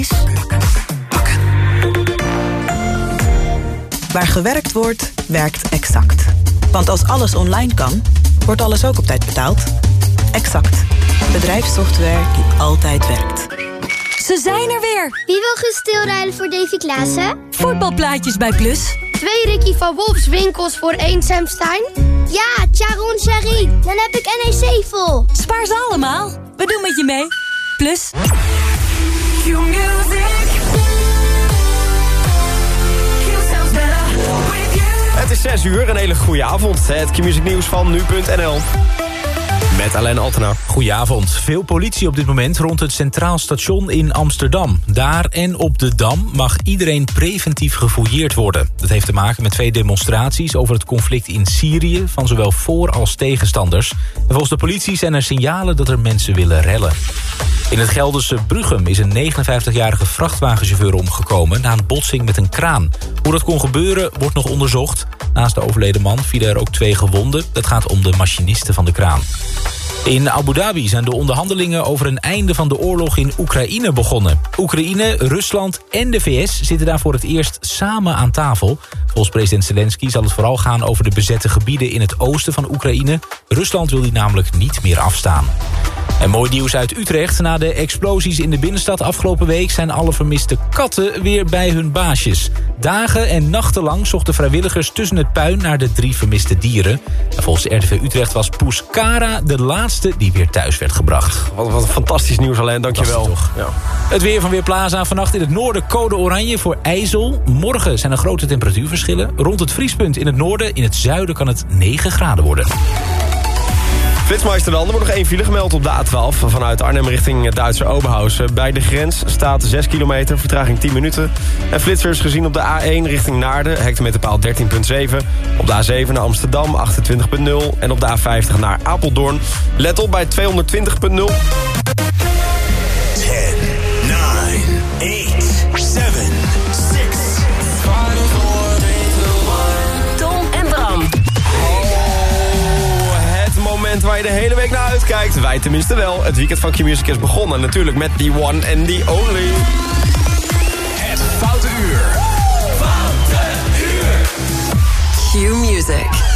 is... Waar gewerkt wordt, werkt Exact. Want als alles online kan, wordt alles ook op tijd betaald. Exact. Bedrijfssoftware die altijd werkt. Ze zijn er weer! Wie wil gaan stilrijden voor Davy Klaassen? Voetbalplaatjes bij Plus. Twee Ricky van Wolfs winkels voor één Sam Stein? Ja, Charon Sherry. Dan heb ik NEC vol. Spaar ze allemaal. We doen met je mee. Plus. Het is 6 uur, een hele goede avond. Het Q-music nieuws van nu.nl. Met Alain Altena. Goedenavond. Veel politie op dit moment rond het Centraal Station in Amsterdam. Daar en op de Dam mag iedereen preventief gefouilleerd worden. Dat heeft te maken met twee demonstraties over het conflict in Syrië... van zowel voor- als tegenstanders. En volgens de politie zijn er signalen dat er mensen willen rellen. In het Gelderse Bruggen is een 59-jarige vrachtwagenchauffeur omgekomen... na een botsing met een kraan. Hoe dat kon gebeuren wordt nog onderzocht. Naast de overleden man vielen er ook twee gewonden. Het gaat om de machiniste van de kraan. In Abu Dhabi zijn de onderhandelingen over een einde van de oorlog in Oekraïne begonnen. Oekraïne, Rusland en de VS zitten daar voor het eerst samen aan tafel. Volgens president Zelensky zal het vooral gaan over de bezette gebieden in het oosten van Oekraïne. Rusland wil die namelijk niet meer afstaan. En mooi nieuws uit Utrecht. Na de explosies in de binnenstad afgelopen week... zijn alle vermiste katten weer bij hun baasjes. Dagen en nachtenlang zochten vrijwilligers tussen het puin... naar de drie vermiste dieren. En volgens RTV Utrecht was Poes Cara de laatste die weer thuis werd gebracht. Wat, wat fantastisch nieuws, Alain. Dankjewel. Toch? Ja. Het weer van Weerplaza. Vannacht in het noorden code oranje voor IJssel. Morgen zijn er grote temperatuurverschillen. Rond het vriespunt in het noorden. In het zuiden kan het 9 graden worden. Flitsmeister dan. Er wordt nog één file gemeld op de A12... vanuit Arnhem richting het Duitse Oberhausen. Bij de grens staat 6 kilometer, vertraging 10 minuten. En flitsers gezien op de A1 richting Naarden, hectometerpaal 13.7. Op de A7 naar Amsterdam, 28.0. En op de A50 naar Apeldoorn. Let op bij 220.0. waar je de hele week naar uitkijkt. Wij tenminste wel. Het weekend van Q-Music is begonnen. Natuurlijk met the one and the only. Het Foute Uur. Foute Uur. Q-Music.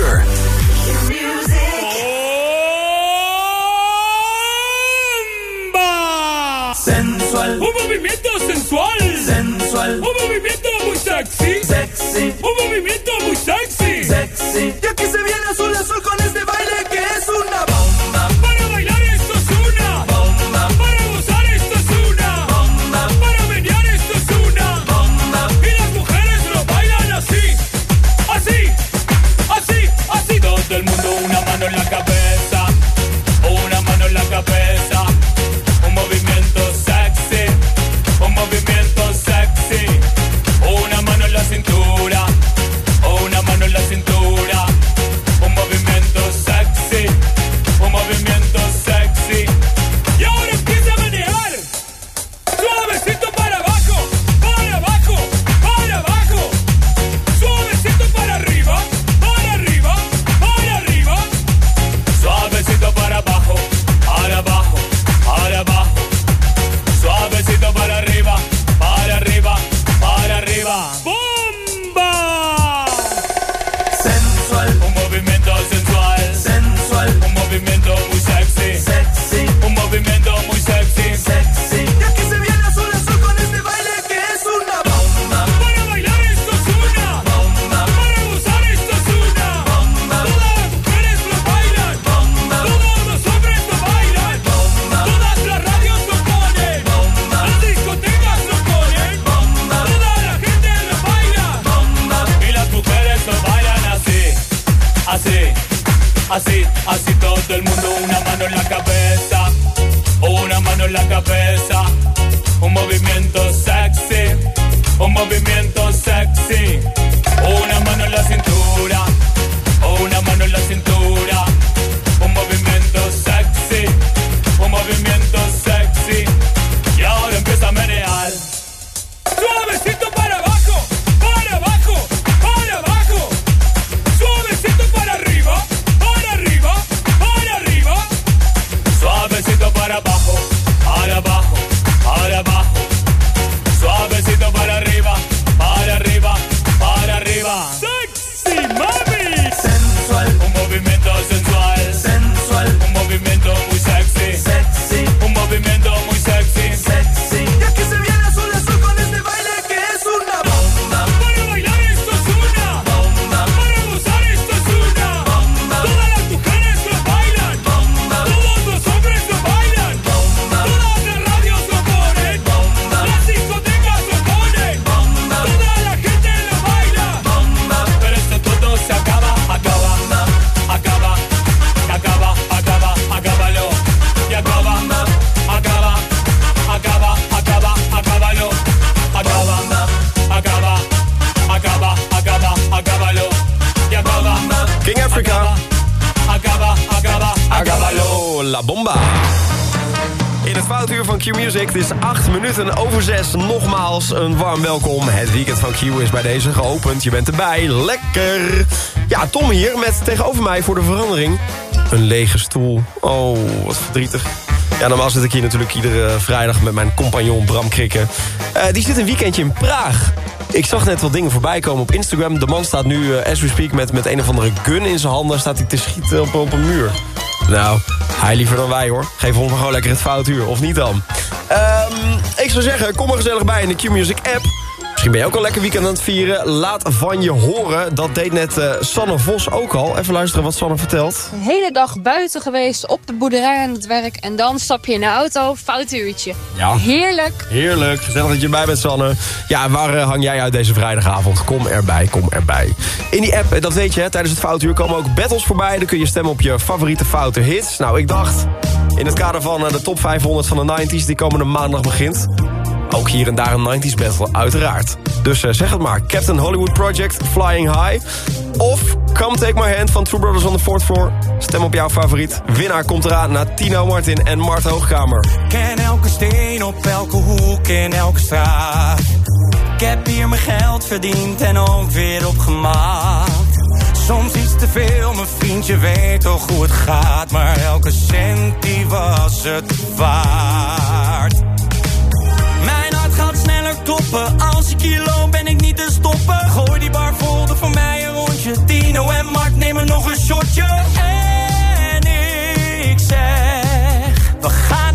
Uur. Sensual. Un movimiento sensual. Sensual. Un movimiento muy sexy. Sexy. Un movimiento Así, así todo el mundo, una mano en la cabeza, una mano en la cabeza, un movimiento sexy, un movimiento sexy, una mano en la cintura, het is 8 minuten over 6. Nogmaals een warm welkom. Het weekend van Q is bij deze geopend. Je bent erbij, lekker. Ja, Tom hier met tegenover mij voor de verandering... een lege stoel. Oh, wat verdrietig. Ja, normaal zit ik hier natuurlijk iedere vrijdag met mijn compagnon Bram Krikken. Eh, die zit een weekendje in Praag. Ik zag net wat dingen voorbij komen op Instagram. De man staat nu, eh, as we speak, met, met een of andere gun in zijn handen... staat hij te schieten op, op een muur. Nou, hij liever dan wij hoor. Geef ons maar gewoon lekker het fout uur, of niet dan? Ehm, ik zou zeggen, kom er gezellig bij in de Q-Music app. Misschien ben je ook al lekker weekend aan het vieren. Laat van je horen. Dat deed net eh, Sanne Vos ook al. Even luisteren wat Sanne vertelt. Een hele dag buiten geweest, op de boerderij aan het werk. En dan stap je in de auto, fout uurtje. Ja. Heerlijk. Heerlijk, gezellig dat je erbij bent, Sanne. Ja, waar eh, hang jij uit deze vrijdagavond? Kom erbij, kom erbij. In die app, eh, dat weet je, hè, tijdens het foutuur komen ook battles voorbij. Dan kun je stemmen op je favoriete foute hits. Nou, ik dacht, in het kader van de top 500 van de 90s... die komende maandag begint... Ook hier en daar een 90s battle, uiteraard. Dus eh, zeg het maar, Captain Hollywood Project, Flying High... of Come Take My Hand van True Brothers on the Fourth Floor. Stem op jouw favoriet. Winnaar komt eraan na Tino Martin en Mart Hoogkamer. Ken elke steen op elke hoek in elke straat. Ik heb hier mijn geld verdiend en ook weer opgemaakt. Soms iets te veel, mijn vriendje weet toch hoe het gaat. Maar elke cent die was het waard. Als ik hier loop ben ik niet te stoppen. Gooi die bar vol, doe voor mij een rondje. Tino en Mart nemen nog een shotje. En ik zeg, we gaan.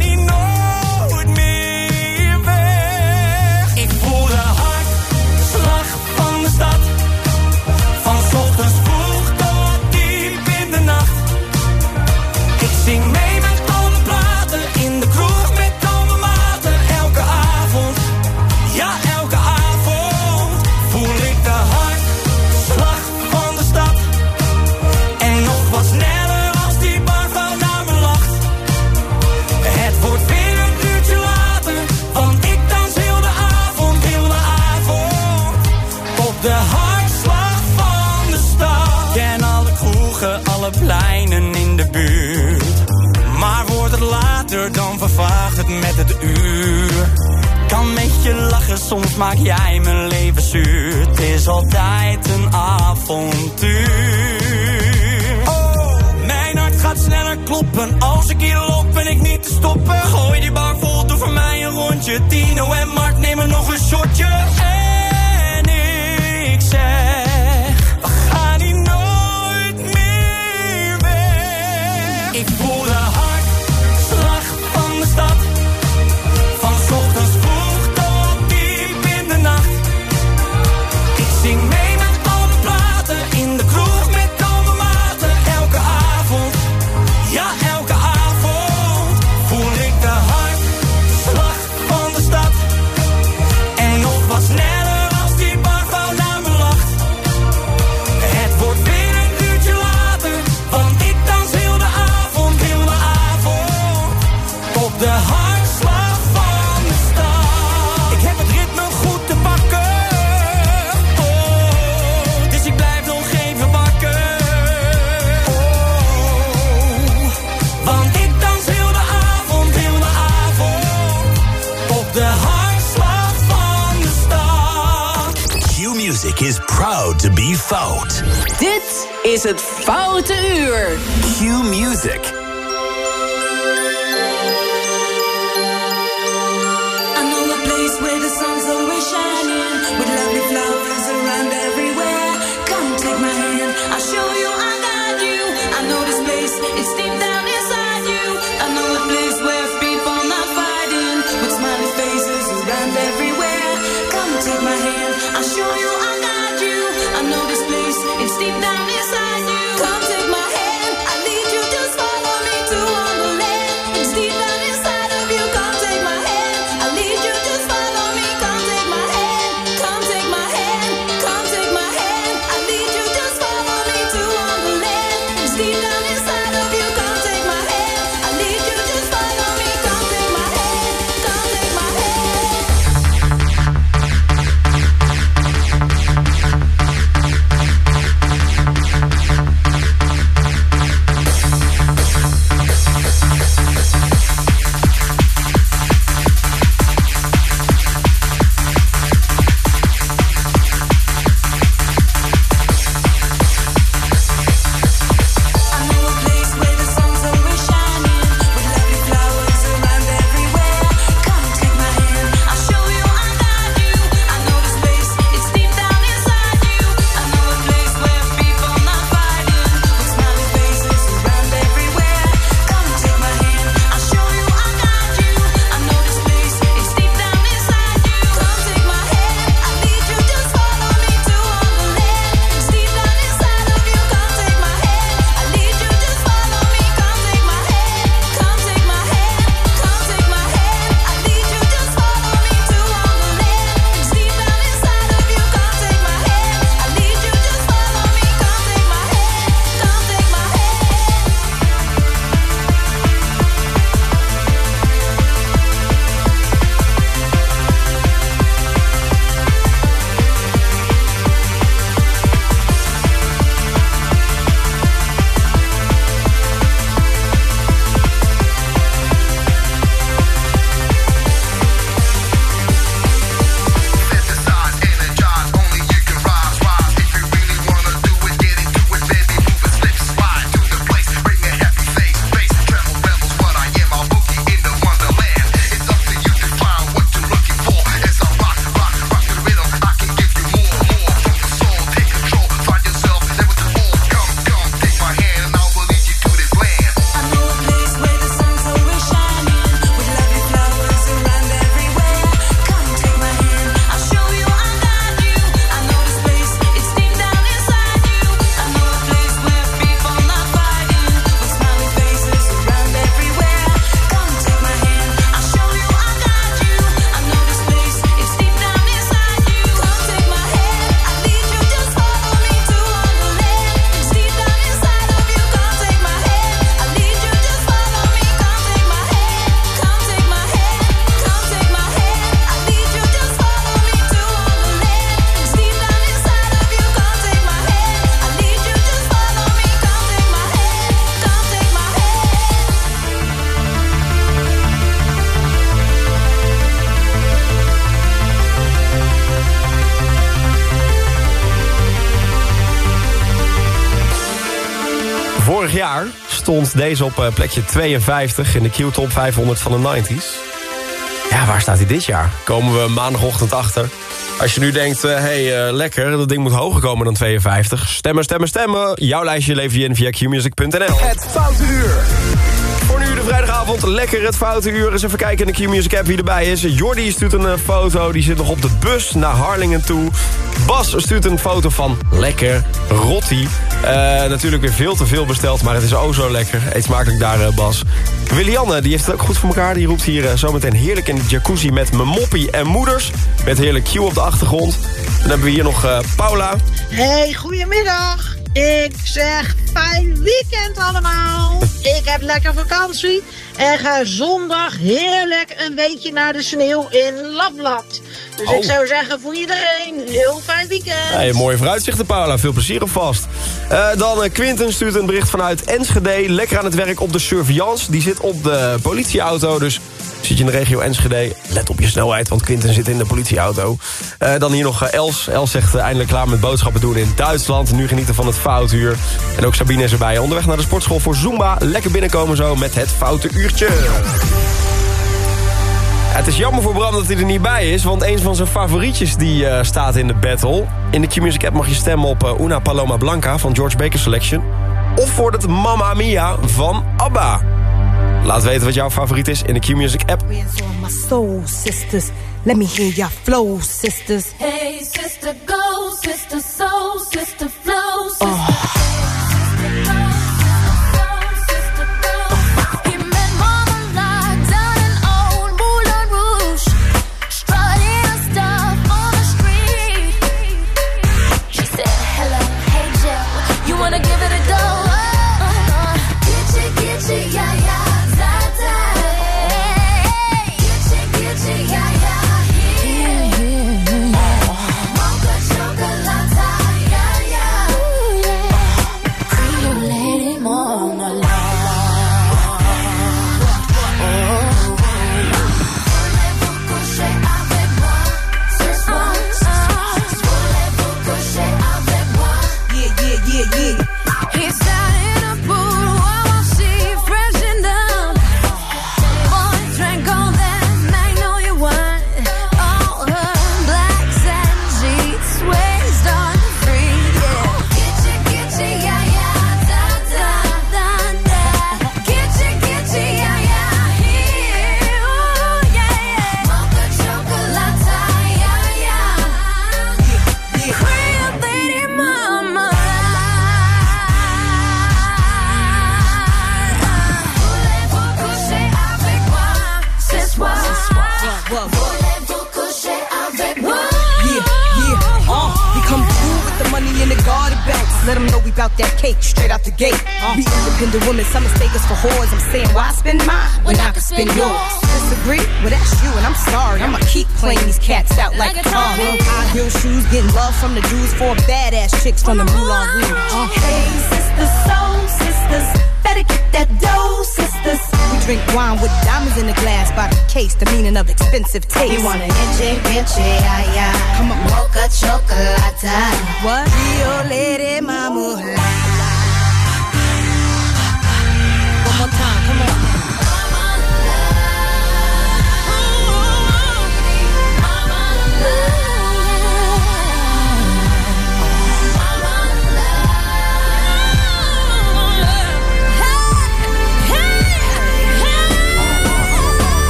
Deze op eh, plekje 52 in de Q-top 500 van de 90s. Ja, waar staat hij dit jaar? Komen we maandagochtend achter. Als je nu denkt, hé, hey, eh, lekker, dat ding moet hoger komen dan 52. Stemmen, stemmen, stemmen. Jouw lijstje lever je in via qmusic.nl. Het Foute Uur. Vrijdagavond, lekker het foute uur. Eens even kijken in de Q-Music app wie erbij is. Jordi stuurt een eh, foto, die zit nog op de bus naar Harlingen toe. Bas stuurt een foto van lekker rotti. Eh, natuurlijk weer veel te veel besteld, maar het is oh zo lekker. Eet smakelijk daar, eh, Bas. Willianne, die heeft het ook goed voor elkaar. Die roept hier eh, zometeen heerlijk in de jacuzzi met mijn moppie en moeders. Met heerlijk Q op de achtergrond. Dan hebben we hier nog Paula. Hey, goedemiddag. Ik zeg fijn weekend allemaal. Ik heb lekker vakantie en ga zondag heerlijk een weekje naar de sneeuw in Lapland. Dus Oh. ik zou zeggen voor iedereen, heel fijn weekend. Hey, mooie vooruitzichten, Paula. Veel plezier op vast. Eh, dan eh, Quinten stuurt een bericht vanuit Enschede. Lekker aan het werk op de surveillance. Die zit op de politieauto, dus... Zit je in de regio Enschede, let op je snelheid, want Quinten zit in de politieauto. Eh, dan hier nog Els. Els zegt eindelijk klaar met boodschappen doen in Duitsland. Nu genieten van het foutuur. En ook Sabine is erbij. Onderweg naar de sportschool voor Zumba. Lekker binnenkomen zo met het foute uurtje. Het is jammer voor Bram dat hij er niet bij is, want een van zijn favorietjes die eh, staat in de battle. In de Q-Music app mag je stemmen op eh, Una Paloma Blanca van George Baker Selection. Of wordt het Mamma Mia van ABBA? Laat weten wat jouw favoriet is in de Q-Music app. my soul, sisters. Let me hear your flow, sisters. Hey, sister, go, sister, soul, sister, flow, sister. You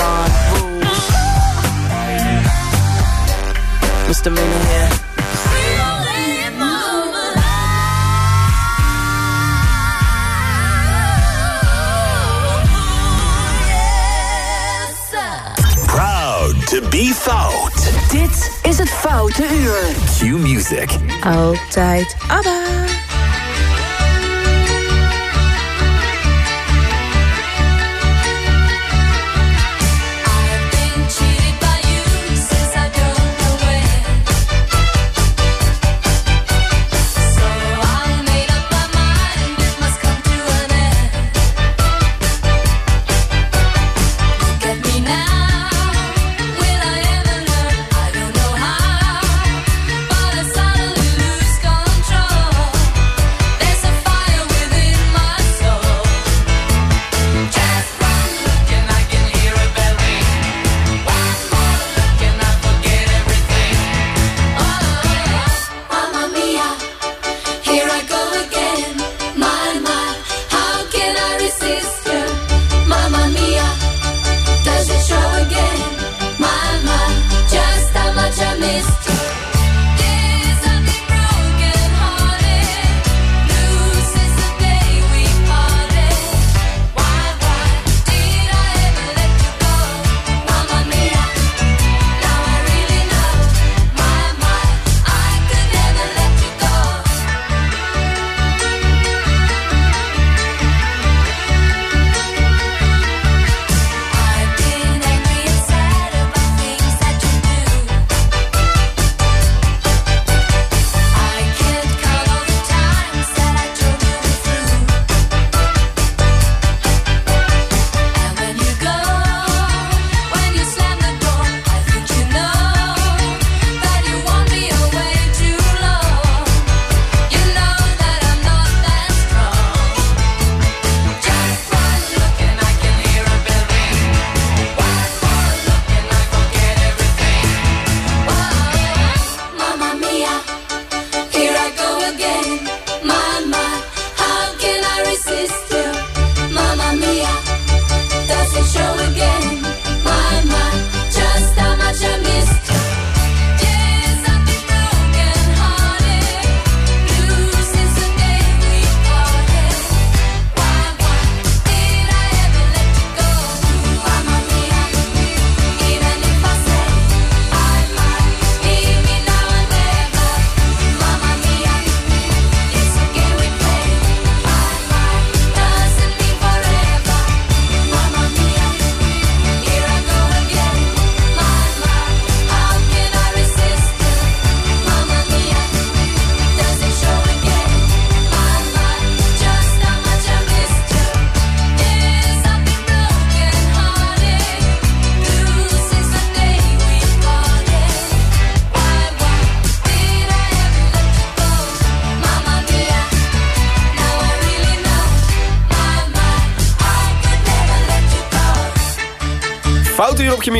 Moulin Rouge. Misdemeanor here. Proud to be fout. Dit is het Foute Uur. Q Music. Altijd ABBA.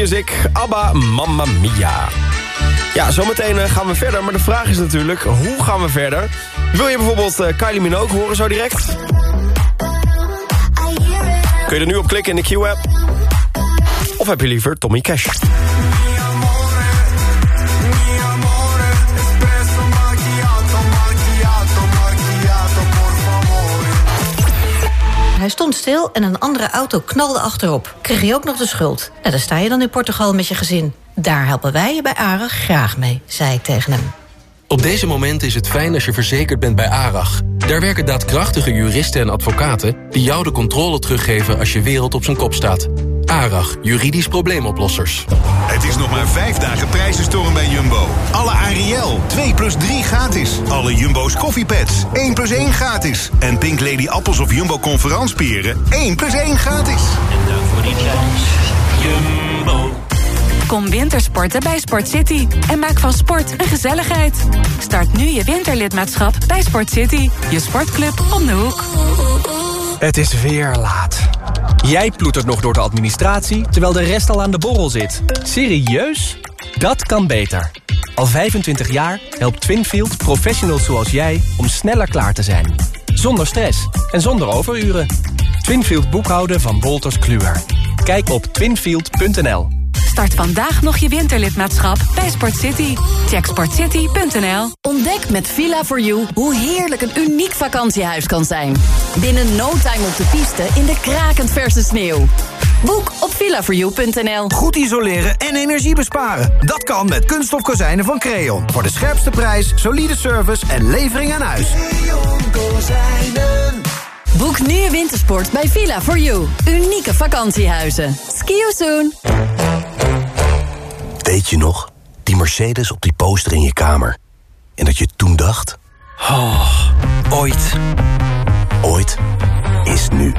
Music. ABBA, Mamma Mia. Ja, zometeen eh, gaan we verder. Maar de vraag is natuurlijk, hoe gaan we verder? Wil je bijvoorbeeld eh, Kylie Minogue horen zo direct? Kun je er nu op klikken in de Q-app? Of heb je liever Tommy Cash? Hij stond stil en een andere auto knalde achterop. Kreeg je ook nog de schuld. En daar sta je dan in Portugal met je gezin. Daar helpen wij je bij ARAG graag mee, zei ik tegen hem. Op deze moment is het fijn als je verzekerd bent bij ARAG. Daar werken daadkrachtige juristen en advocaten... die jou de controle teruggeven als je wereld op zijn kop staat. ARAG, juridisch probleemoplossers. Het is nog maar vijf dagen prijzenstorm bij Jumbo. Alle Ariel, 2 plus 3 gratis. Alle Jumbo's koffiepads, 1 plus 1 gratis. En Pink Lady appels of Jumbo conferanspieren, 1 plus 1 gratis. En dank voor die prijs. Jumbo. Kom wintersporten bij Sport City en maak van sport een gezelligheid. Start nu je winterlidmaatschap bij Sport City, je sportclub om de hoek. Het is weer laat. Jij ploetert nog door de administratie, terwijl de rest al aan de borrel zit. Serieus? Dat kan beter. Al 25 jaar helpt Twinfield professionals zoals jij om sneller klaar te zijn. Zonder stress en zonder overuren. Twinfield boekhouden van Wolters Kluwer. Kijk op twinfield.nl. Start vandaag nog je winterlidmaatschap bij Sport City. Check sportcity.nl. Ontdek met Villa4You hoe heerlijk een uniek vakantiehuis kan zijn. Binnen no time op de piste in de krakend verse sneeuw. Boek op villa4you.nl. Goed isoleren en energie besparen. Dat kan met kunststof kozijnen van Creon. Voor de scherpste prijs, solide service en levering aan huis. Boek nu je wintersport bij Villa4You. Unieke vakantiehuizen. Ski you soon. Weet je nog? Die Mercedes op die poster in je kamer. En dat je toen dacht... Oh, ooit. Ooit is nu.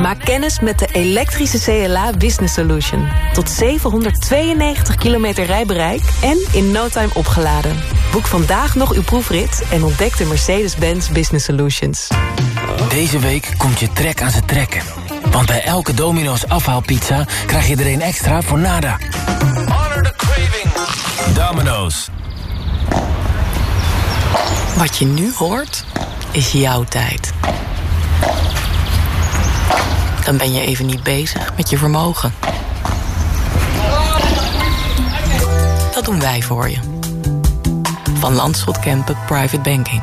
Maak kennis met de elektrische CLA Business Solution. Tot 792 kilometer rijbereik en in no time opgeladen. Boek vandaag nog uw proefrit en ontdek de Mercedes-Benz Business Solutions. Deze week komt je trek aan zijn trekken. Want bij elke Domino's afhaalpizza krijg je er een extra voor nada. Honor the craving. Domino's. Wat je nu hoort, is jouw tijd. Dan ben je even niet bezig met je vermogen. Dat doen wij voor je. Van Landschot Kempen Private Banking.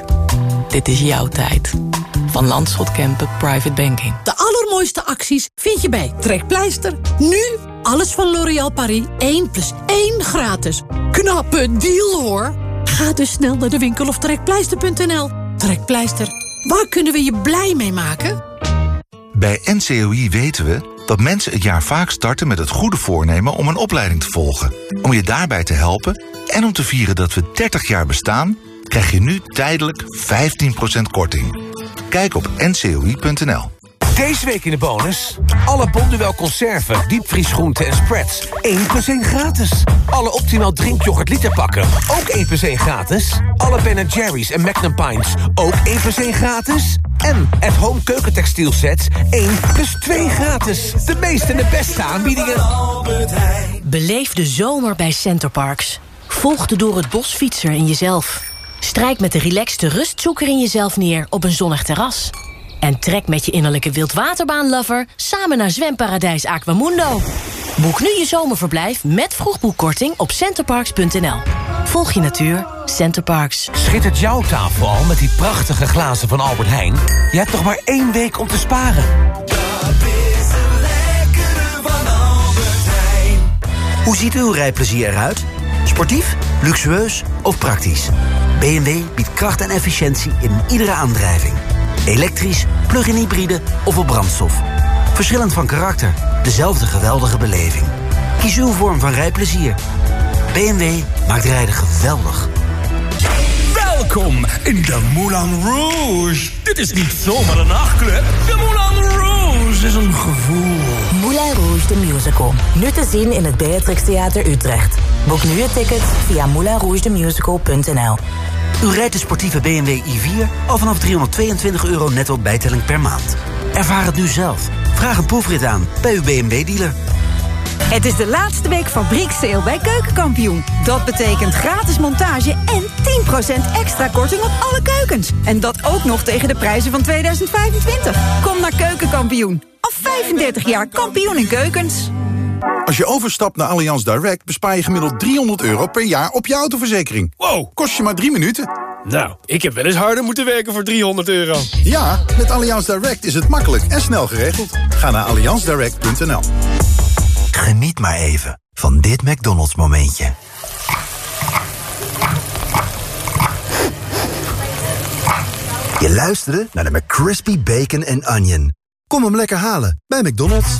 dit is jouw tijd. Van Landschot Kempen Private Banking. De allermooiste acties vind je bij Trekpleister. Nu alles van L'Oréal Paris 1 plus 1 gratis. Knappe deal hoor. Ga dus snel naar de winkel of trekpleister.nl. Trekpleister, waar kunnen we je blij mee maken? Bij NCOI weten we dat mensen het jaar vaak starten met het goede voornemen om een opleiding te volgen. Om je daarbij te helpen en om te vieren dat we 30 jaar bestaan, krijg je nu tijdelijk 15% korting. Kijk op ncoi.nl. Deze week in de bonus. Alle Bonduel conserven, diepvriesgroenten en spreads. 1 plus 1 gratis. Alle Optimaal drinkyoghurt literpakken. Ook 1 plus 1 gratis. Alle Ben Jerry's en Magnum Pints. Ook 1 plus 1 gratis. En at home keukentextiel sets 1 plus 2 gratis. De meeste en de beste aanbiedingen. Beleef de zomer bij Centerparks. Volg de door het bos fietser in jezelf. Strijk met de relaxte rustzoeker in jezelf neer op een zonnig terras. En trek met je innerlijke wildwaterbaanlover samen naar zwemparadijs Aquamundo. Boek nu je zomerverblijf met vroegboekkorting op centerparks.nl. Volg je natuur, Centerparks. Schittert jouw tafel al met die prachtige glazen van Albert Heijn? Je hebt nog maar één week om te sparen. Hoe ziet uw rijplezier eruit? Sportief, luxueus of praktisch? BMW biedt kracht en efficiëntie in iedere aandrijving. Elektrisch, plug-in hybride of op brandstof. Verschillend van karakter, dezelfde geweldige beleving. Kies uw vorm van rijplezier. BMW maakt rijden geweldig. Welkom in de Moulin Rouge. Dit is niet zomaar een nachtclub. De Moulin Rouge is een gevoel. De Musical. Nu te zien in het Beatrix Theater Utrecht. Boek nu je ticket via moulinrougethemusical.nl U rijdt de sportieve BMW i4 al vanaf 322 euro netto bijtelling per maand. Ervaar het nu zelf. Vraag een proefrit aan bij uw BMW-dealer. Het is de laatste week fabrieksteel bij Keukenkampioen. Dat betekent gratis montage en 10% extra korting op alle keukens. En dat ook nog tegen de prijzen van 2025. Kom naar Keukenkampioen. Al 35 jaar kampioen in keukens. Als je overstapt naar Allianz Direct bespaar je gemiddeld 300 euro per jaar op je autoverzekering. Wow, kost je maar drie minuten. Nou, ik heb wel eens harder moeten werken voor 300 euro. Ja, met Allianz Direct is het makkelijk en snel geregeld. Ga naar allianzdirect.nl. Geniet maar even van dit McDonald's momentje. Je luisterde naar de McCrispy Bacon and Onion. Kom hem lekker halen bij McDonald's.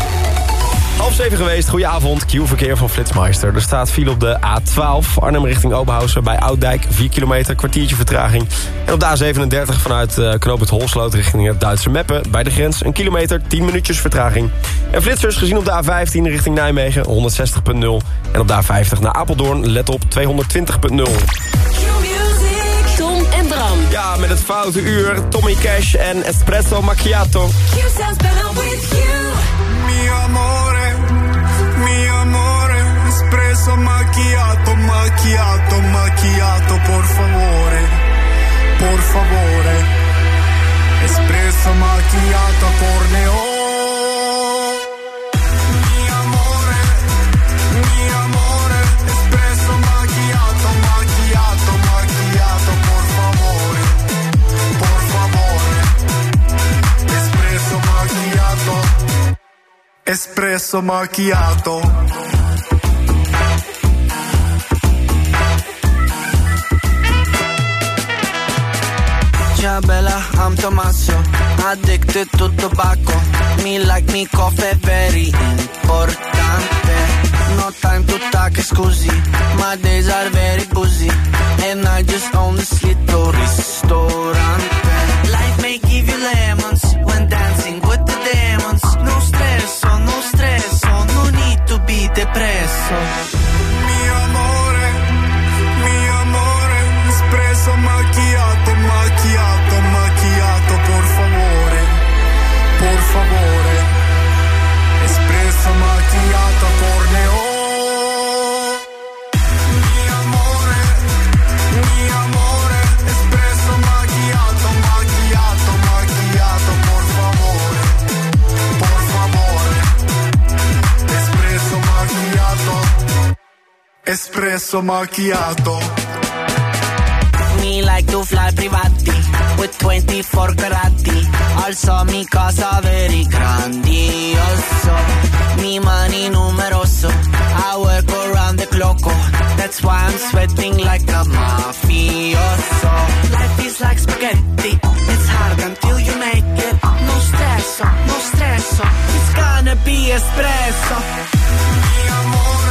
Half zeven geweest, goedenavond. Q-verkeer van Flitsmeister. Er staat file op de A12, Arnhem richting Oberhausen... bij Ouddijk, 4 kilometer, kwartiertje vertraging. En op de A37 vanuit uh, Knoop het Holsloot richting het Duitse Meppen... bij de grens, een kilometer, 10 minuutjes vertraging. En flitsers gezien op de A15 richting Nijmegen, 160.0. En op de A50 naar Apeldoorn, let op, 220.0. Tom en Bram. Ja, met het foute uur, Tommy Cash en Espresso Macchiato. Amore, mi amore, espresso macchiato, macchiato, macchiato, por favore, por favore, espresso macchiato, corneo. Espresso macchiato. Ciao bella, I'm Tommaso. Addicted to tobacco Me like me coffee very importante. No time to talk, scusi. My days are very busy And I just own this little ristorante Castle. Espresso macchiato. Me like to fly privati with 24 carati. Also mi casa very grandioso. Mi money numeroso. I work around the clock. That's why I'm sweating like a mafioso. Life is like spaghetti. It's hard until you make it. No stress, no stress. It's gonna be espresso. Mi amore,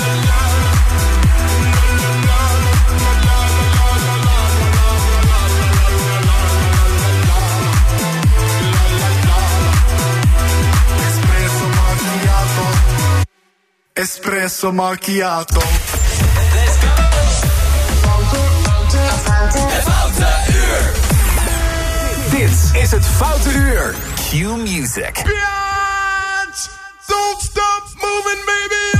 Espresso macchiato. Het Foute Uur. Dit is het Foute Uur. Q Music. Don't stop moving, baby.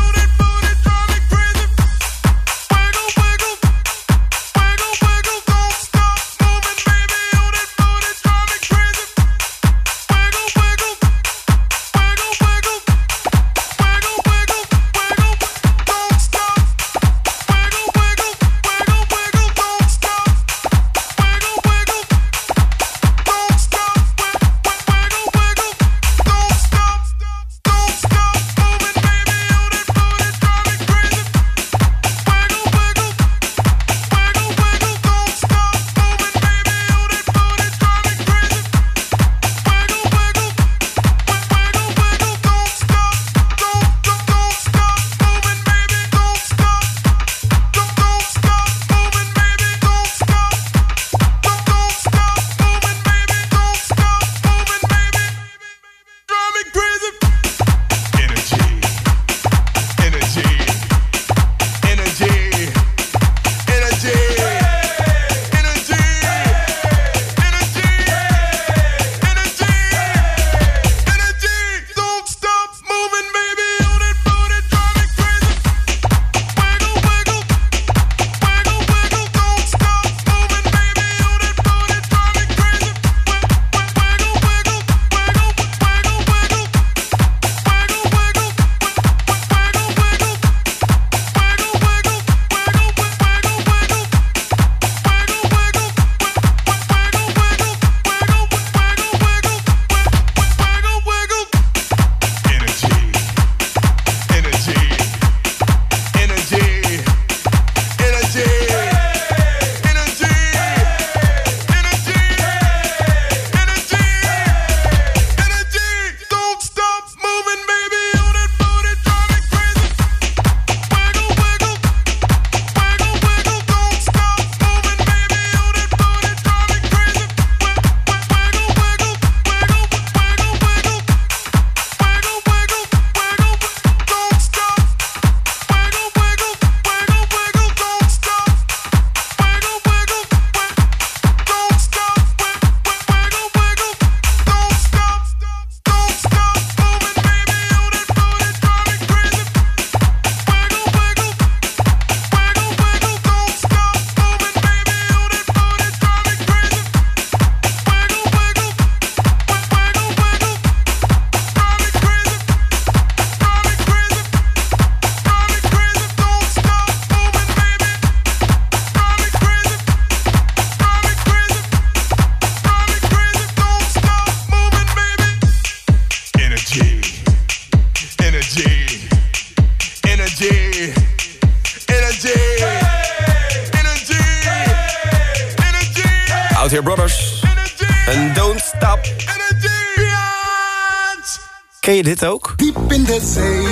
Je dit ook? Diep in de zee,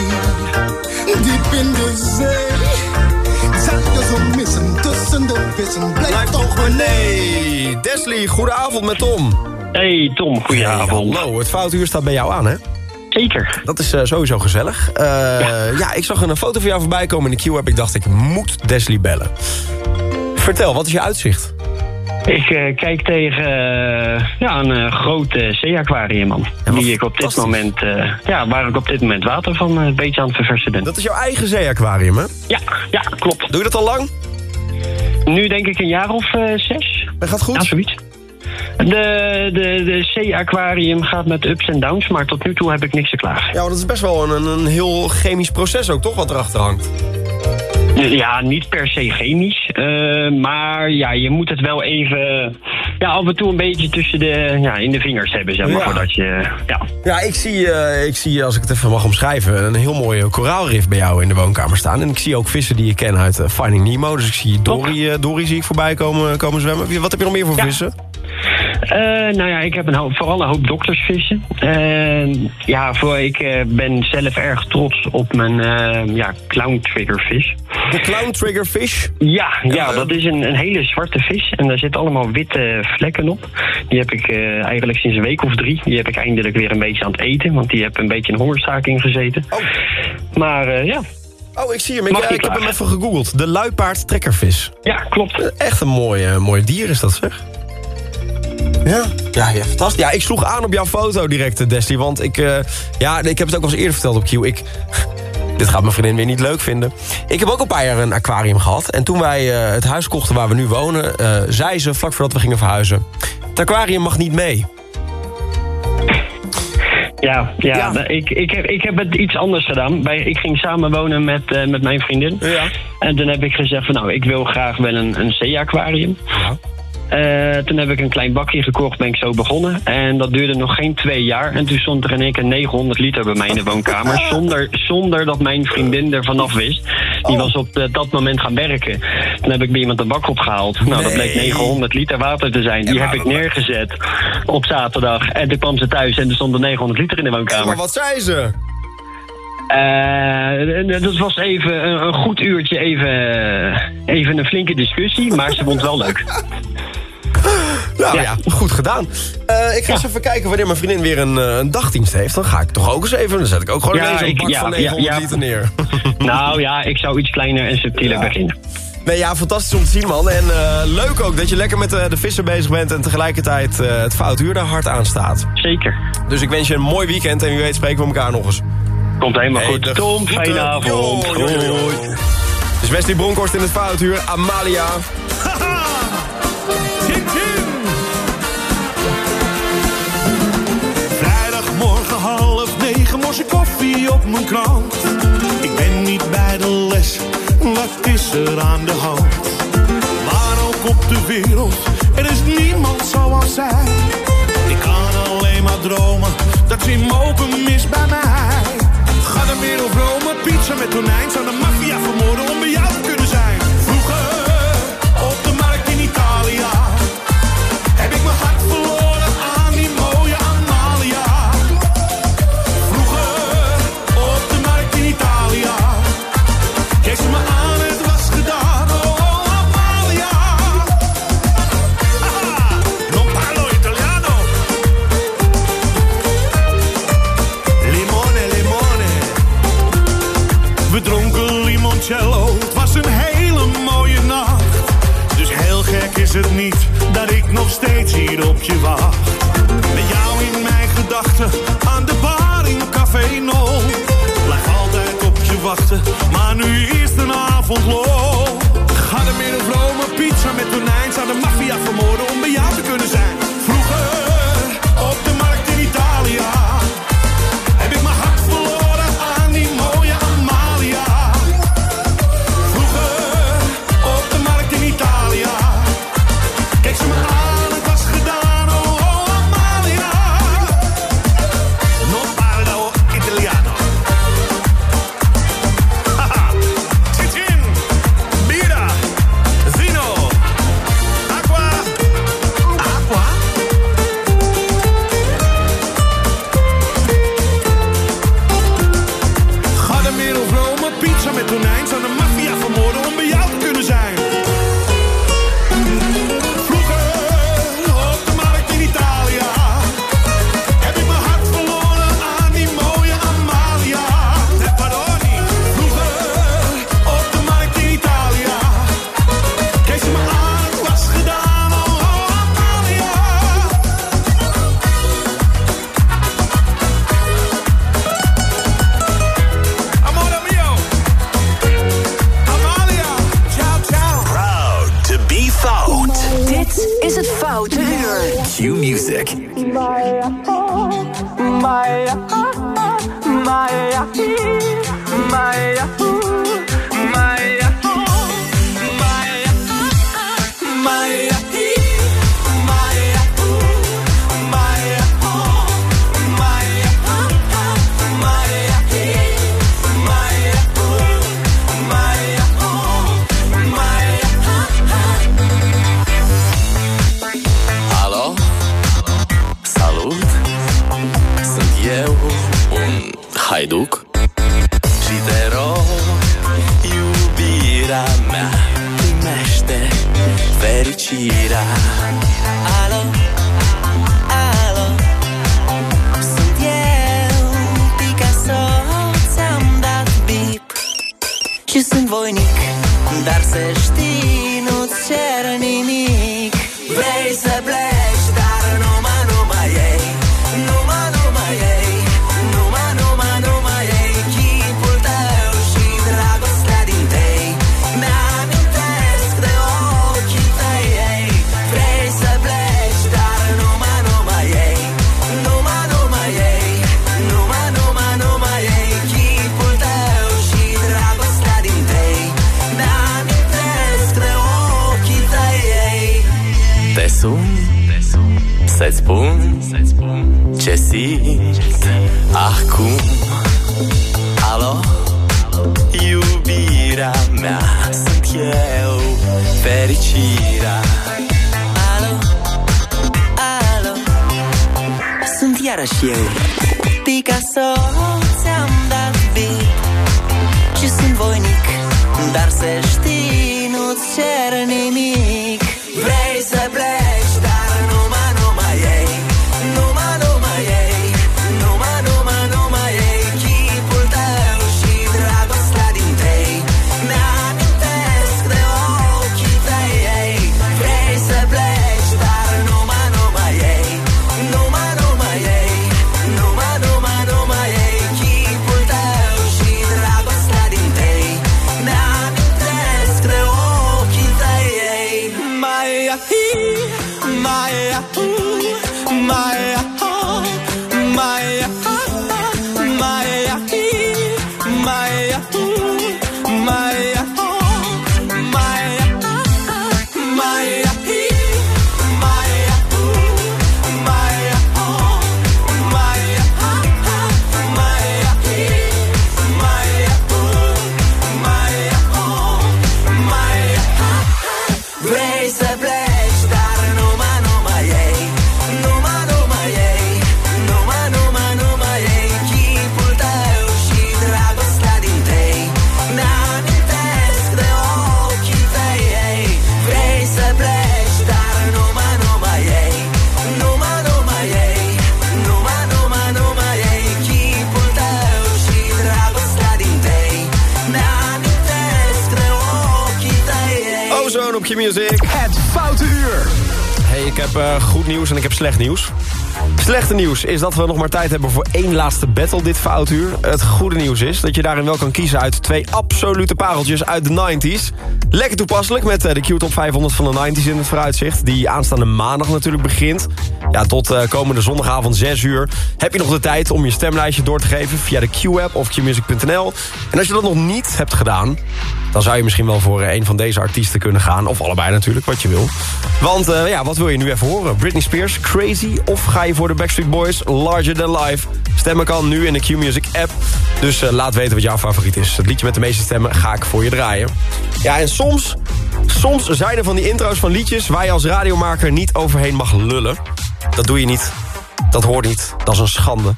diep in de zee. Zat je zo missen tussen de vissen, blijf, Blijf toch beneden. Desley, goedenavond met Tom. Hey Tom, goedenavond. hallo, het foutuur staat bij jou aan, hè? Zeker. Dat is eh, sowieso gezellig. Eh, ja. ik zag een foto van jou voorbij komen in de queue. Heb ik dacht, ik moet Desley bellen. Vertel, wat is je uitzicht? Ik eh, kijk tegen eh, ja, een uh, groot zee-aquarium, man. die ik op dit moment, ja, waar ik op dit moment water van een beetje aan het verversen ben. Dat is jouw eigen zee-aquarium, hè? Ja, ja, klopt. Doe je dat al lang? Nu denk ik een jaar of zes. Dat gaat goed? Ja, zoiets. De, de, de zee-aquarium gaat met ups en downs, maar tot nu toe heb ik niks te klagen. Ja, want dat is best wel een, een heel chemisch proces ook, toch, wat erachter hangt? Ja, niet per se chemisch. Uh, maar ja, je moet het wel even ja, af en toe een beetje tussen de, ja, in de vingers hebben, zeg maar, Ja. voordat je... Ja. Ja, ik zie, eh, ik zie, als ik het even mag omschrijven... een heel mooie koraalrif bij jou in de woonkamer staan. En ik zie ook vissen die je ken uit eh, Finding Nemo. Dus ik zie Dory, eh, Dory zie ik voorbij komen, komen zwemmen. Wat heb je nog meer voor vissen? Eh, nou ja, ik heb een hoop, vooral een hoop doktersvissen. Ja, voor, ik eh, ben zelf erg trots op mijn eh, ja, clown triggervis. De clown triggerfish? Ja, ja dat is een, een hele zwarte vis. En daar zitten allemaal witte vlekken op. Die heb ik eigenlijk sinds een week of drie. Die heb ik eindelijk weer een beetje aan het eten. Want die heb een beetje in hongerstaking gezeten. Maar eh, ja, Oh, ik zie hem. Ik, ik heb hem even gegoogeld. De luipaard trekkervis. Ja, klopt. Echt een mooi, mooi dier is dat, zeg. Ja, ja, ja, fantastisch. Ja, ik sloeg aan op jouw foto direct, eh, Destiny. Want ik, eh, ja, ik heb het ook al eens eerder verteld op Q. Ik, dit gaat mijn vriendin weer niet leuk vinden. Ik heb ook een paar jaar een aquarium gehad. En toen wij eh, het huis kochten waar we nu wonen... eh, zei ze, vlak voordat we gingen verhuizen... het aquarium mag niet mee. Ja, ja, Ik, ik, heb, ik heb het iets anders gedaan. Bij, ik ging samen wonen met, eh, met mijn vriendin. En toen heb ik gezegd van nou, ik wil graag wel een, een zee-aquarium. Eh, toen heb ik een klein bakje gekocht, ben ik zo begonnen. En dat duurde nog geen twee jaar. En toen stond er in één keer 900 liter bij mij in de woonkamer. Zonder, zonder dat mijn vriendin er vanaf wist. Die was op eh, dat moment gaan werken. Toen heb ik bij iemand een bak opgehaald. Nou, dat bleek 900 liter water te zijn. Die heb ik neergezet op zaterdag. En toen kwam ze thuis en er stond er 900 liter in de woonkamer. Maar wat zei ze? Eh, dat was even een, een goed uurtje, even, even een flinke discussie, maar ze vond het wel leuk. Nou ja, goed gedaan. Eh, ik ga eens even kijken wanneer mijn vriendin weer een, eh, een dagdienst heeft. Dan ga ik toch ook eens even... Dan zet ik ook gewoon Ja, ineens een ik- bak ja, van ja, 900 ja. liter neer. Nou ja, ik zou iets kleiner en subtieler beginnen. Nee, ja, fantastisch om te zien, man. En eh, leuk ook dat je lekker met de vissen bezig bent... en tegelijkertijd eh, het foutuur daar hard aan staat. Zeker. Dus ik wens je een mooi weekend en wie weet spreken we elkaar nog eens. Komt helemaal Hey, goed. de Tom, fijne avond. Yo, yo. Hoi. Dus Wesley Bronkhorst in het foutuur, Amalia. koffie op mijn krant. Ik ben niet bij de les, wat is er aan de hand? Waar ook op de wereld, er is niemand zoals zij. Ik kan alleen maar dromen, dat ze mogen mis bij mij. Ga er meer op Rome, pizza met tonijn. Zou de maffia vermoorden om bij jou te kunnen maar nu is de avond low. Ga er meer op Rome, pizza met tonijn. Zou de maffia vermoorden nieuws is dat we nog maar tijd hebben voor één laatste battle dit Foute Uur. Het goede nieuws is dat je daarin wel kan kiezen uit twee absolute pareltjes uit de 90s. Lekker toepasselijk met eh, de Q-top 500 van de 90s in het vooruitzicht. Die aanstaande maandag natuurlijk begint. Ja, tot eh, komende zondagavond 6 uur heb je nog de tijd om je stemlijstje door te geven via de Q-app of qmusic.nl. En als je dat nog niet hebt gedaan, dan zou je misschien wel voor eh, een van deze artiesten kunnen gaan. Of allebei natuurlijk, wat je wil. Want eh, ja, wat wil je nu even horen? Britney Spears, Crazy? Of ga je voor de Backstreet Boys, Larger Than Life? Stemmen kan nu in de Q-Music app. Dus eh, laat weten wat jouw favoriet is. Het liedje met de meeste stemmen ga ik voor je draaien. Ja, en soms, soms zijn er van die intro's van liedjes... waar je als radiomaker niet overheen mag lullen. Dat doe je niet Dat hoort niet, dat is een schande.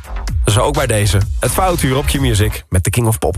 Zo ook bij deze. Het Foutuur op Q-Music met de King of Pop.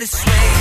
body sway.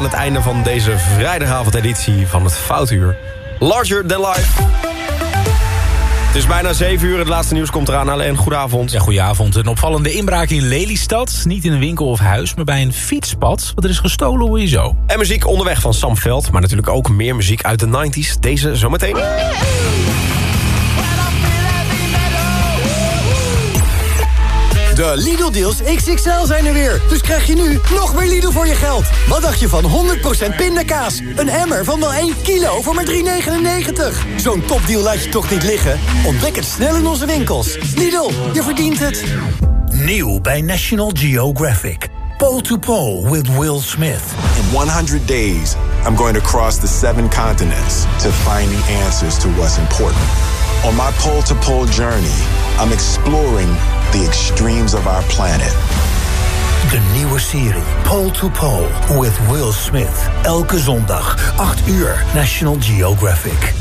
Aan het einde van deze vrijdagavondeditie van het Foutuur. Larger Than Life. Het is bijna 7 uur, het laatste nieuws komt eraan. Alleen goedenavond. Ja, goedenavond. Een opvallende inbraak in Lelystad. Niet in een winkel of huis, maar bij een fietspad. Wat er is gestolen hoor je zo. En muziek onderweg van Sam Veld, maar natuurlijk ook meer muziek uit de 90s. Deze zometeen. De Lidl-deals XXL zijn er weer. Dus krijg je nu nog meer Lidl voor je geld. Wat dacht je van 100% pindakaas? Een emmer van wel 1 kilo voor maar 3,99. Zo'n topdeal laat je toch niet liggen? Ontdek het snel in onze winkels. Lidl, je verdient het. Nieuw bij National Geographic. Pole to Pole with Will Smith. In 100 days, I'm going to cross the seven continents to find the answers to what's important. On my pole to pole journey, I'm exploring the extremes of our planet. De nieuwe serie Pole to Pole with Will Smith. Elke zondag, 8 uur, National Geographic.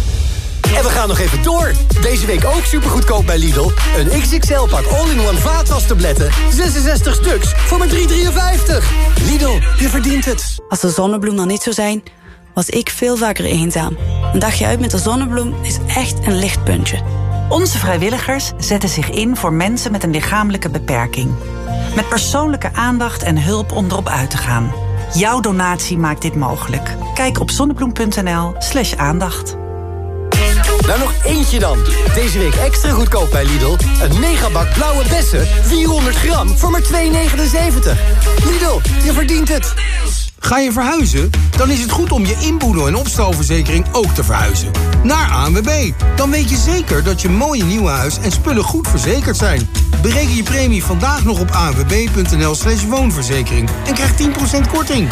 En we gaan nog even door. Deze week ook supergoedkoop bij Lidl. Een XXL-pak all-in-one vaatwastabletten. 66 stuks voor maar 3,53. Lidl, je verdient het. Als de zonnebloem dan niet zou zijn, was ik veel vaker eenzaam. Een dagje uit met de zonnebloem is echt een lichtpuntje. Onze vrijwilligers zetten zich in voor mensen met een lichamelijke beperking. Met persoonlijke aandacht en hulp om erop uit te gaan. Jouw donatie maakt dit mogelijk. Kijk op zonnebloem.nl slash aandacht. Nou nog eentje dan. Deze week extra goedkoop bij Lidl. Een megabak blauwe bessen, 400 gram voor maar 2,79. Lidl, je verdient het. Ga je verhuizen? Dan is het goed om je inboedel- en opstalverzekering ook te verhuizen. Naar ANWB. Dan weet je zeker dat je mooie nieuwe huis en spullen goed verzekerd zijn. Bereken je premie vandaag nog op anwb.nl slash woonverzekering. En krijg 10% korting.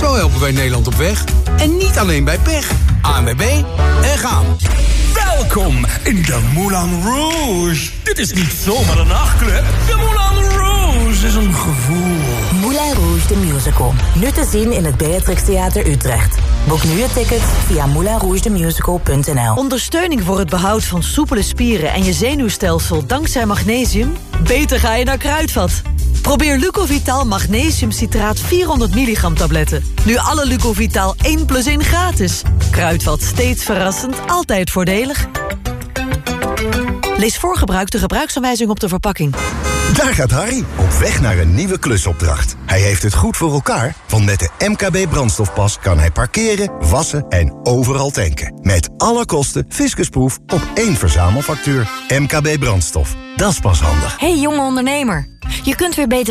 Zo helpen wij Nederland op weg. En niet alleen bij pech. ANWB en gaan. Welkom in de Moulin Rouge. Dit is niet zomaar een nachtclub. De Moulin Rouge is een gevoel. Rouge, de Musical. Nu te zien in het Beatrix Theater Utrecht. Boek nu je ticket via moulinrougedemusical.nl Ondersteuning voor het behoud van soepele spieren en je zenuwstelsel dankzij magnesium? Beter ga je naar Kruidvat. Probeer Lucovital Magnesium Citraat 400 milligram tabletten. Nu alle Lucovital 1 plus 1 gratis. Kruidvat, steeds verrassend, altijd voordelig. Lees voor gebruik de gebruiksaanwijzing op de verpakking. Daar gaat Harry, op weg naar een nieuwe klusopdracht. Hij heeft het goed voor elkaar, want met de MKB brandstofpas... kan hij parkeren, wassen en overal tanken. Met alle kosten fiscusproef op één verzamelfactuur. MKB brandstof, dat is pas handig. Hey jonge ondernemer, je kunt weer beter